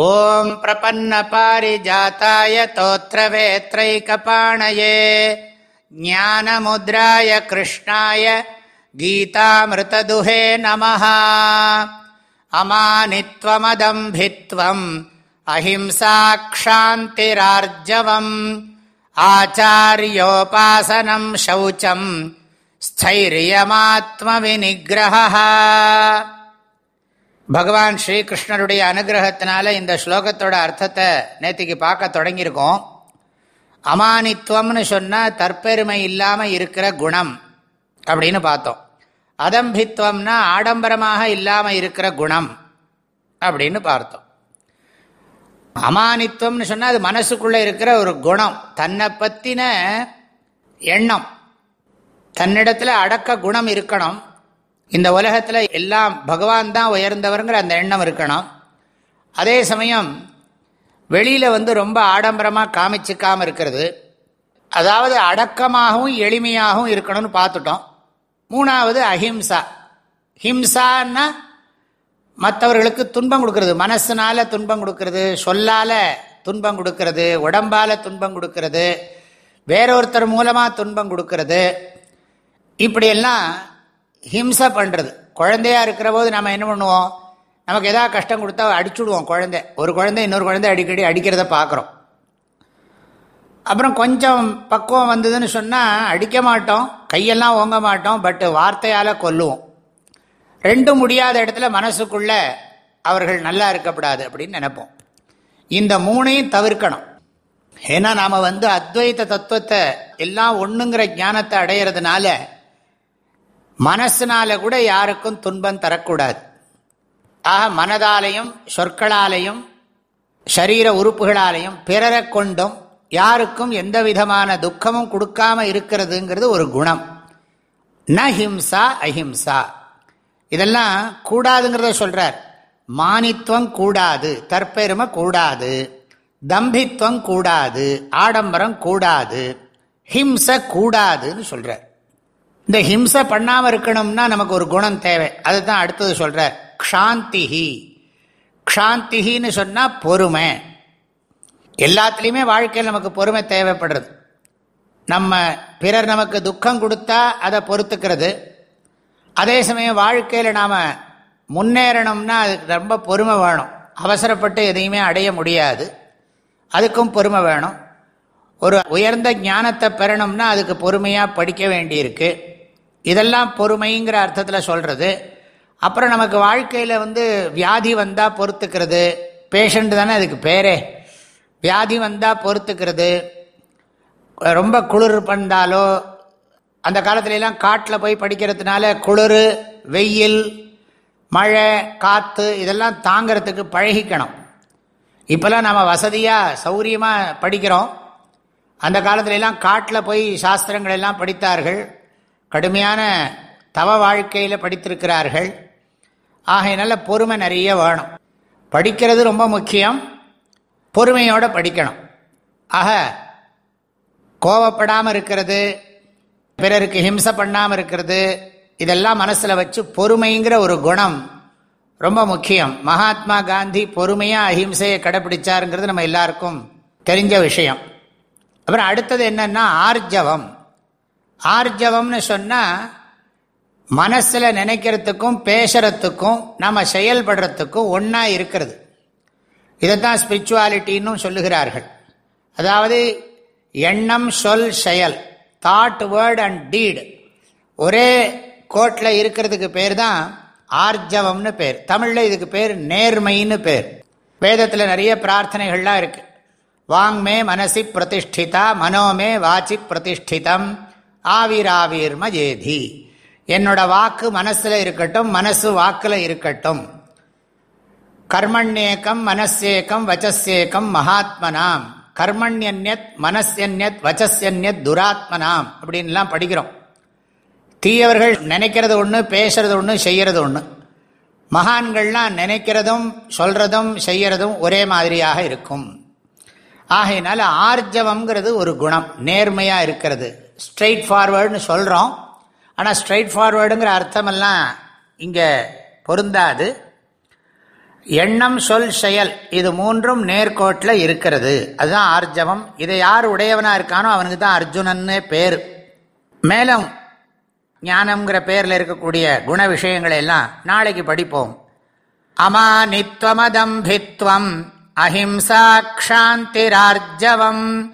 ॐ प्रपन्नपारिजाताय तोत्रवेत्रैकपाणये ज्ञानमुद्राय कृष्णाय गीतामृतदुहे नमः अमानित्वमदम्भित्वम् अहिंसाक्षान्तिरार्जवम् आचार्योपासनम् शौचम् स्थैर्यमात्मविनिग्रहः பகவான் ஸ்ரீகிருஷ்ணருடைய அனுகிரகத்தினால இந்த ஸ்லோகத்தோட அர்த்தத்தை நேற்றுக்கு பார்க்க தொடங்கியிருக்கோம். அமானித்துவம்னு சொன்னால் தற்பெருமை இல்லாமல் இருக்கிற குணம் அப்படின்னு பார்த்தோம். அதம்பித்துவம்னா ஆடம்பரமாக இல்லாமல் இருக்கிற குணம் அப்படின்னு பார்த்தோம். அமானித்துவம்னு சொன்னால் அது மனசுக்குள்ளே இருக்கிற ஒரு குணம் தன்னை பற்றின எண்ணம் தன்னிடத்தில் அடக்க குணம் இருக்கணும். இந்த உலகத்தில் எல்லாம் பகவான் தான் உயர்ந்தவருங்கிற அந்த எண்ணம் இருக்கணும். அதே சமயம் வெளியில் வந்து ரொம்ப ஆடம்பரமாக காமிச்சிக்காமல் இருக்கிறது. அதாவது அடக்கமாகவும் எளிமையாகவும் இருக்கணும்னு பார்த்துட்டோம். மூணாவது அஹிம்சா. ஹிம்சான்னா மற்றவர்களுக்கு துன்பம் கொடுக்கறது. மனசுனால துன்பம் கொடுக்கறது. சொல்லால் துன்பம் கொடுக்கறது. உடம்பால் துன்பம் கொடுக்கறது. வேறொருத்தர் மூலமாக துன்பம் கொடுக்கறது. இப்படியெல்லாம் ஹிம்சை பண்ணுறது குழந்தையா இருக்கிற போது நம்ம என்ன பண்ணுவோம்? நமக்கு எதாவது கஷ்டம் கொடுத்தா அடிச்சுடுவோம் குழந்தை. ஒரு குழந்தை இன்னொரு குழந்தை அடிக்கடி அடிக்கிறத பார்க்குறோம். அப்புறம் கொஞ்சம் பக்குவம் வந்ததுன்னு சொன்னால் அடிக்க மாட்டோம் கையெல்லாம் ஓங்க மாட்டோம் பட்டு வார்த்தையால் கொல்லுவோம். ரெண்டும் முடியாத இடத்துல மனசுக்குள்ள அவர்கள் நல்லா இருக்கப்படாது அப்படின்னு நினைப்போம். இந்த மூணையும் தவிர்க்கணும். ஏன்னா நாம் வந்து அத்வைத தத்துவத்தை எல்லாம் ஒன்றுங்கிற ஞானத்தை அடையிறதுனால மனசினால கூட யாருக்கும் துன்பம் தரக்கூடாது. ஆக மனதாலையும் சொற்களாலையும் சரீர உறுப்புகளாலையும் பிறரை கொண்டும் யாருக்கும் எந்த விதமான துக்கமும் கொடுக்காம இருக்கிறதுங்கிறது ஒரு குணம். ந ஹிம்சா அஹிம்சா. இதெல்லாம் கூடாதுங்கிறத சொல்றார். மானித்துவம் கூடாது தற்பெருமை கூடாது தம்பித்துவம் கூடாது ஆடம்பரம் கூடாது ஹிம்ச கூடாதுன்னு சொல்றார். இந்த ஹிம்சை பண்ணாமல் இருக்கணும்னா நமக்கு ஒரு குணம் தேவை. அதுதான் அடுத்தது சொல்கிறார் க்ஷாந்திஹி. க்ஷாந்திஹின்னு சொன்னால் பொறுமை. எல்லாத்துலேயுமே வாழ்க்கையில் நமக்கு பொறுமை தேவைப்படுறது. நம்ம பிறர் நமக்கு துக்கம் கொடுத்தா அதை பொறுத்துக்கிறது. அதே சமயம் வாழ்க்கையில் நாம் முன்னேறணும்னா அதுக்கு ரொம்ப பொறுமை வேணும். அவசரப்பட்டு எதையுமே அடைய முடியாது. அதுக்கும் பொறுமை வேணும். ஒரு உயர்ந்த ஞானத்தை பெறணும்னா அதுக்கு பொறுமையாக படிக்க வேண்டியிருக்கு. இதெல்லாம் பொறுமைங்கிற அர்த்தத்தில் சொல்கிறது அப்புறம் நமக்கு வாழ்க்கையில் வந்து வியாதி வந்தால் பொறுத்துக்கிறது. பேஷண்ட் தானே அதுக்கு பேரே. வியாதி வந்தால் பொறுத்துக்கிறது. ரொம்ப குளிர் பண்ணாலோ அந்த காலத்துலலாம் காட்டில் போய் படிக்கிறதுனால குளிர் வெயில் மழை காற்று இதெல்லாம் தாங்கிறதுக்கு பழகிக்கணும். இப்போல்லாம் நம்ம வசதியாக சௌரியமாக படிக்கிறோம். அந்த காலத்துலலாம் காட்டில் போய் சாஸ்திரங்கள் எல்லாம் படித்தார்கள். கடுமையான தவ வாழ்க்கையில் படித்திருக்கிறார்கள். ஆகையினால பொறுமை நிறைய வேணும். படிக்கிறது ரொம்ப முக்கியம். பொறுமையோடு படிக்கணும். ஆக கோவப்படாமல் இருக்கிறது பிறருக்கு ஹிம்சை பண்ணாமல் இருக்கிறது இதெல்லாம் மனசில் வச்சு பொறுமைங்கிற ஒரு குணம் ரொம்ப முக்கியம். மகாத்மா காந்தி பொறுமையாக அஹிம்சையை கடைப்பிடிச்சாருங்கிறது நம்ம எல்லாருக்கும் தெரிஞ்ச விஷயம். அப்புறம் அடுத்தது என்னென்னா ஆர்ஜவம். ஆர்ஜவம்னு சொன்னால் மனசில் நினைக்கிறதுக்கும் பேசுறதுக்கும் நம்ம செயல்படுறதுக்கும் ஒன்றா இருக்கிறது. இதைத்தான் ஸ்பிரிச்சுவாலிட்டின்னு சொல்லுகிறார்கள். அதாவது எண்ணம் சொல் செயல் தாட் வேர்ட் அண்ட் டீடு ஒரே கோட்டில் இருக்கிறதுக்கு பேர் தான் ஆர்ஜவம்னு பேர். தமிழில் இதுக்கு பேர் நேர்மைன்னு பேர். வேதத்தில் நிறைய பிரார்த்தனைகள்லாம் இருக்குது வாங்மே மனசி பிரதிஷ்டிதா மனோமே வாச்சி பிரதிஷ்டிதம். ஆவிராவீர்ம ஏதி என்னோட வாக்கு மனசில் இருக்கட்டும் மனசு வாக்கில் இருக்கட்டும். கர்மண்யேக்கம் மனசேக்கம் வச்சசேக்கம் மகாத்மனாம். கர்மண்யன்யத் மனசன்யத் வச்சஸ்யன்யத் துராத்மனாம் அப்படின்லாம் படிக்கிறோம். தீயவர்கள் நினைக்கிறது ஒன்று பேசுறது ஒன்று செய்கிறது ஒன்று மகான்கள்லாம் நினைக்கிறதும் சொல்கிறதும் செய்கிறதும் ஒரே மாதிரியாக இருக்கும். ஆகையினால ஆர்ஜவம்ங்கிறது ஒரு குணம் நேர்மையாக இருக்கிறது. ஸ்ட்ரெயிட் ஃபார்வேர்டுன்னு சொல்கிறோம் ஆனால் ஸ்ட்ரெயிட் ஃபார்வேர்டுங்கிற அர்த்தமெல்லாம் இங்கே பொருந்தாது. எண்ணம் சொல் செயல் இது மூன்றும் நேர்கோட்டில் இருக்கிறது. அதுதான் ஆர்ஜவம். இதை யார் உடையவனாக இருக்கானோ அவனுக்கு தான் அர்ஜுனன்னு பேர். மேலும் ஞானம்ங்கிற பேரில் இருக்கக்கூடிய குண விஷயங்களை எல்லாம் நாளைக்கு படிப்போம். அமானித்வமதம்பித்வம் அஹிம்சா க்ஷாந்திரார்ஜவம்